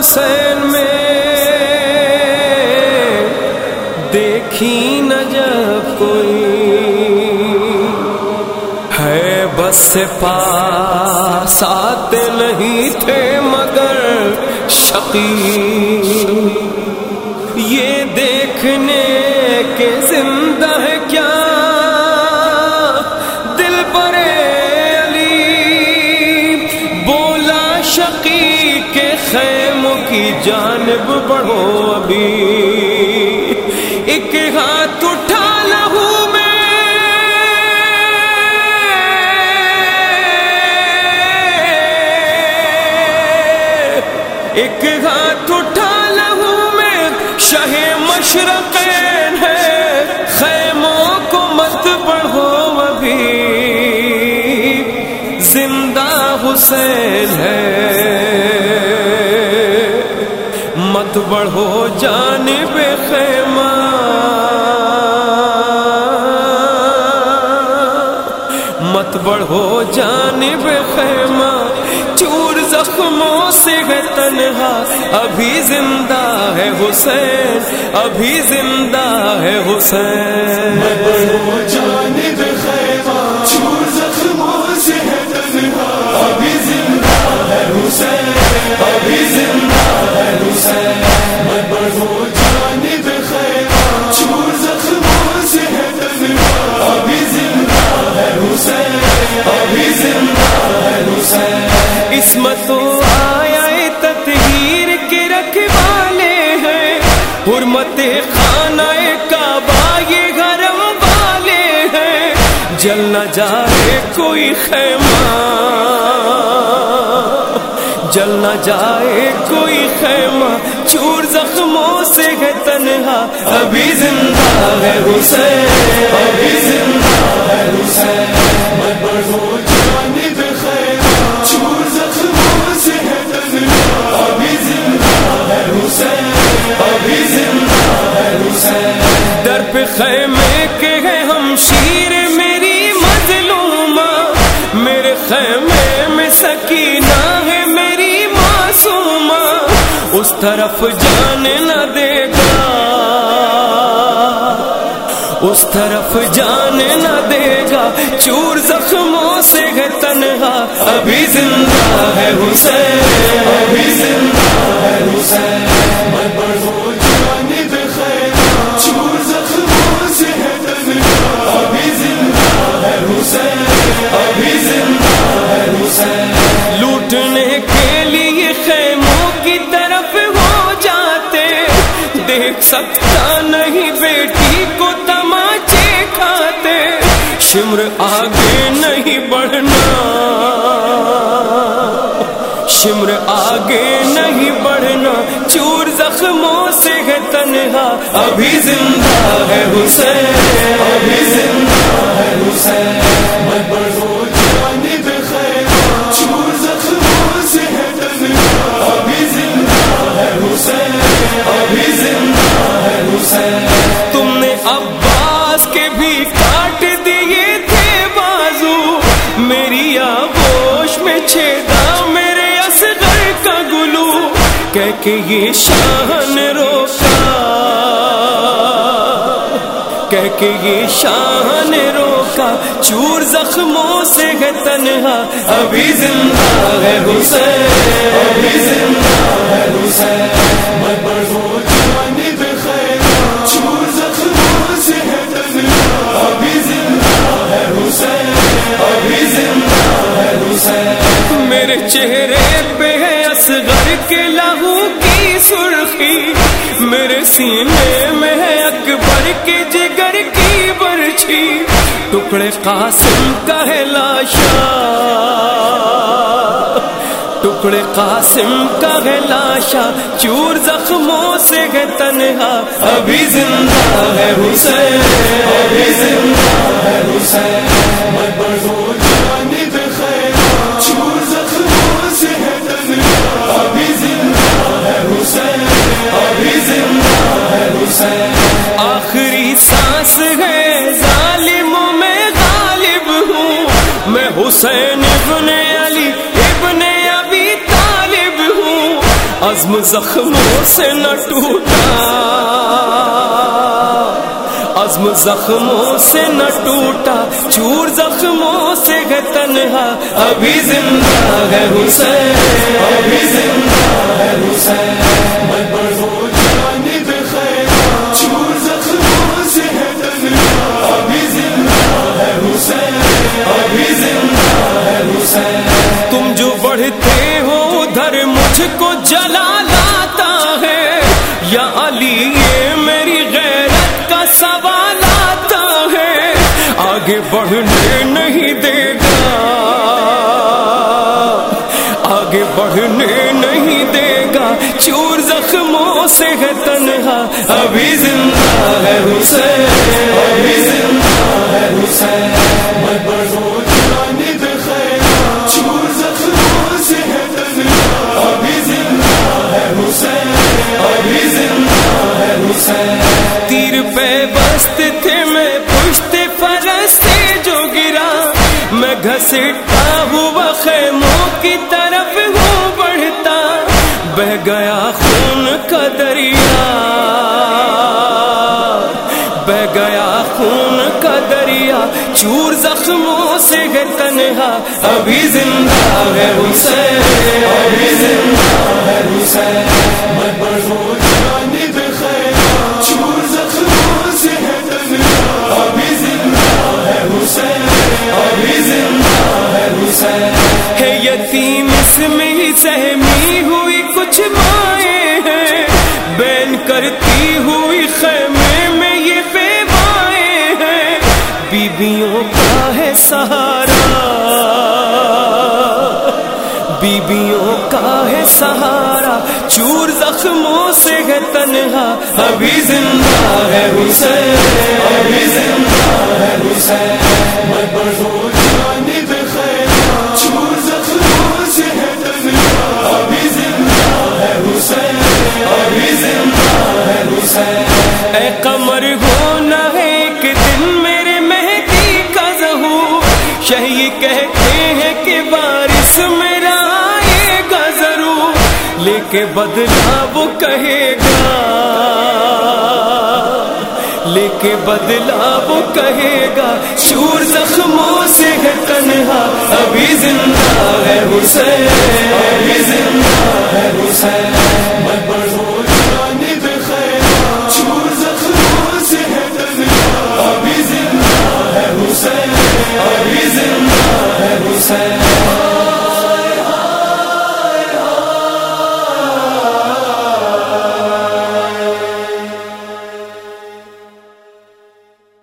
حسین میں دیکھی نہ جب کوئی ہے بس پاس آتے نہیں تھے مگر شقی یہ دیکھنے کے زندہ خیموں کی جانب بڑھو ابھی۔ ایک ہاتھ اٹھا لہو میں۔ ایک ہاتھ اٹھا لہو میں شہ مشرقین ہے۔ خیموں کو مت بڑھو ابھی۔ زندہ حسین ہے۔ بڑھو جانب خیمہ۔ مت بڑھو جانب خیمہ۔ چور زخموں سے ہے تنہا۔ ابھی زندہ ہے حسین، ابھی زندہ ہے حسین۔ جل نہ جائے کوئی خیمہ۔ جل نہ جائے کوئی خیمہ۔ چور زخموں سے ہے تنہا۔ ابھی زندہ ہے حسین۔ ابھی خیمے کے ہیں ہم شیر میری مظلومہ میرے خیمے میں سکینہ ہے میری معصومہ اس طرف جانے نہ دے گا۔ اس طرف جانے نہ دے گا۔ چور زخموں سے ہے تنہا۔ ابھی زندہ ہے حسین، ابھی زندہ ہے حسین۔ سکتا نہیں بیٹی کو تماچے کھاتے، شمر آگے نہیں بڑھنا۔ شمر آگے نہیں بڑھنا، چور زخموں سے ہے تنہا۔ ابھی زندہ ہے حسین، ابھی زندہ ہے حسین۔ چھیڑا میرے اصغر کا گلو، کہہ کے یہ شان روکا کہہ کے یہ شان روکا چور زخموں سے ہے تنہا۔ ابھی زندہ ہے حسین، ابھی زندہ ہے حسین میرے چہرے پہ ہے اصغر کے لہو کی سرخی، میرے سینے میں ہے اکبر کے جگر کی برچھی، ٹکڑے قاسم کا ہے لاشا ٹکڑے قاسم کا ہے لاشا چور زخموں سے ہے تنہا۔ ابھی زندہ ہے حسین، ابھی زندہ ہے حسین عزم زخموں سے نہ ٹوٹا۔ عزم زخموں سے نہ ٹوٹا۔ چور زخموں سے ہے تنہا۔ ابھی زندہ ہے حسین۔ کو جلا لاتا ہے یا علی، یہ میری غیرت کا سوال آتا ہے۔ آگے بڑھنے نہیں دے گا۔ آگے بڑھنے نہیں دے گا۔ چور زخموں سے ہے تنہا، ابھی زندہ تیر پہ بست تھے میں پشت فرس سے جو گرا میں گھسٹتا ہوا خیموں کی طرف ہوں بڑھتا بہ گیا خون کا دریا بہ گیا خون کا دریا چور زخموں سے ہے تنہا۔ ابھی زندہ ہے حسین۔ ابھی زندہ ہے حسین۔ ہے یتیم اس میں ہی سہمی ہوئی کچھ مائیں ہیں۔ بین کرتی ہوئی خیمے میں یہ بے مائیں ہیں۔ بیویوں بیبیوں کا ہے سہارا بیبیوں کا ہے سہارا چور زخموں سے ہے تنہا۔ ابھی زندہ ہے حسین، ابھی زندہ ہے حسین۔ اے قمر ہونا کہتے ہیں کہ بارش میرا آئے گا ضرور لے کے بدلا وہ کہے گا۔ لے کے بدلا وہ کہے گا۔ شور زخموں سے ہے تنہا۔ ابھی زندہ ہے حسین۔ ابھی